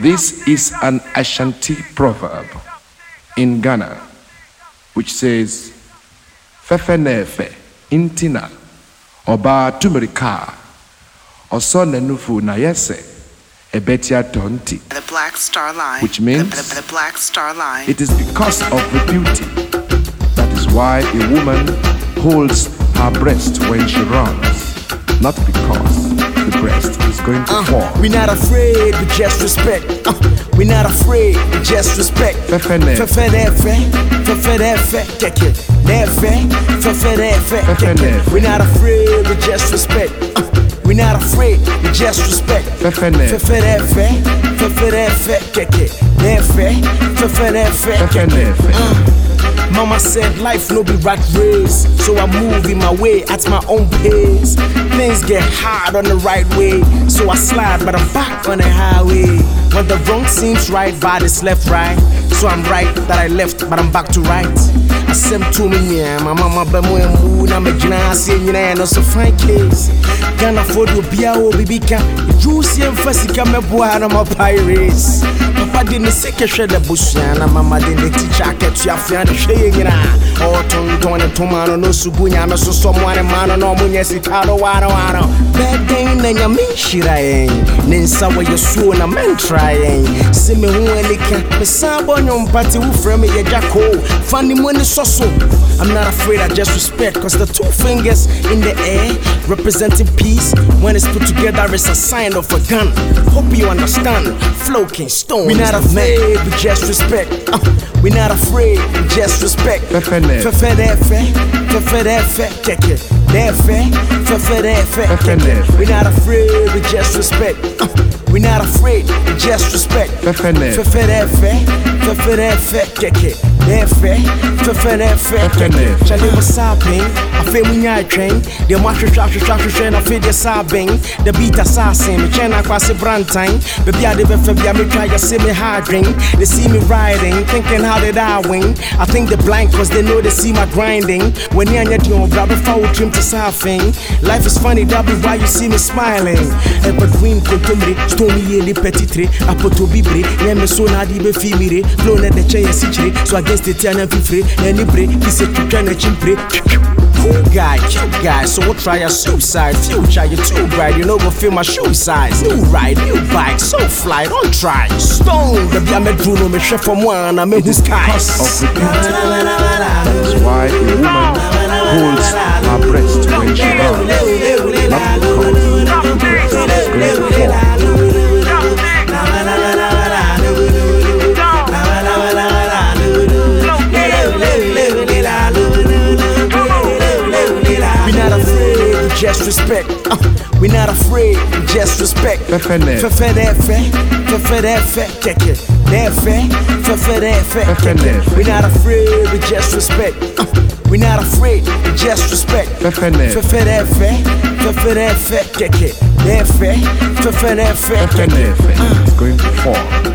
This is an Ashanti proverb in Ghana which says, Fefe nefe intina oba tumirika ọsọ nenufu na yẹsẹ ebetia tonti. The Black Star Line. Which means- the, the, the Black Star Line. It is because of the beauty. That is why a woman holds her breast when she runs, not because the breast is going to fall. We not afraid, we just respect. Uh, we not afraid, we just respect. Fefe nefe. Fefe nefe, fefe nefe, keke. Nefe, fefe nefe, Fefe keke. nefe. We not afraid, we just respect. Uh, we not afraid, we just respect. Fefe Mama said life no be rat race, so I move in my way at my own pace. Things get hard on the right way, so I slide, but I'm back on the highway. When the wrong seems right, but it's left right, so I'm right that I left, but I'm back to right. I sent to me, yeah, my mama mo emu na me gyina ase nyina no so fine case. Ghana for do bia o bibi ka, juicy and fasika me boa na my pirates. Papa de ne na mama de oh, ne teacher akatuafia de hwɛ yɛ ne toma no sugu nyame sosɔ mo ane ma no na ɔmo nyɛ sika no na nyame nhyira yɛn eh. ne nsa wɔyɛ suo na yɛn sɛ anika mesan eh. bɔ nnwompa te wofrɛ me yɛgya koo fa ne mu sɔ so I'm not afraid, I just respect Cause the two fingers in the air Representing peace When it's put together it's a sign of a gun. Hope you understand Flowking Stone We not afraid, we just respect. Uh, We not afraid, we just respect. Fefe. Fefe fefe fefe nefe, Fefe keke not afraid, we just respect. Uh, We not afraid, we just respect. Fefe nefe. Fefe nefe, fefe nefe, fefe nefe, nefe. Charlie was sobbing, afei mu nya atwɛn deɛ moahwehwɛ ahwehwɛ ahwehwɛ na afei deɛ saa bɛn the beat assassin mekyɛn na akwase brantan baabi a de bɛfa bia metwa yɛse me ha adwen they see me riding thinking how did I win I think they blind cause they know they see my grinding. W'ani anyɛ deɛ ɔbra bɛfa wo tirim te sɛ afei life is funny that be why you see me smiling. Ɛbɛ queen kontomire stone yie nipa titire apoto bibire nyɛ me so na ade bɛfi mire flow na de kyɛn yɛ sikyire so against the tia na mfifire n'ani bire kisɛ twitwa n'akyi mpire Cool guy, cute guy, so we'll try a suicide. Future, you're too bright, you know, go feel my shoe size. New ride, new bike, so fly, don't try. Stone, the Biame Bruno, me chef from one, I'm in the skies. Of the beauty. That is why a woman just respect. Uh, we not afraid, just respect. We not afraid, we just respect. Uh, we not afraid, we just respect. Fefe nefe. Fefe nefe, fefe nefe, keke. Nefe, fefe nefe, Fefe keke. nefe. It's going to fall.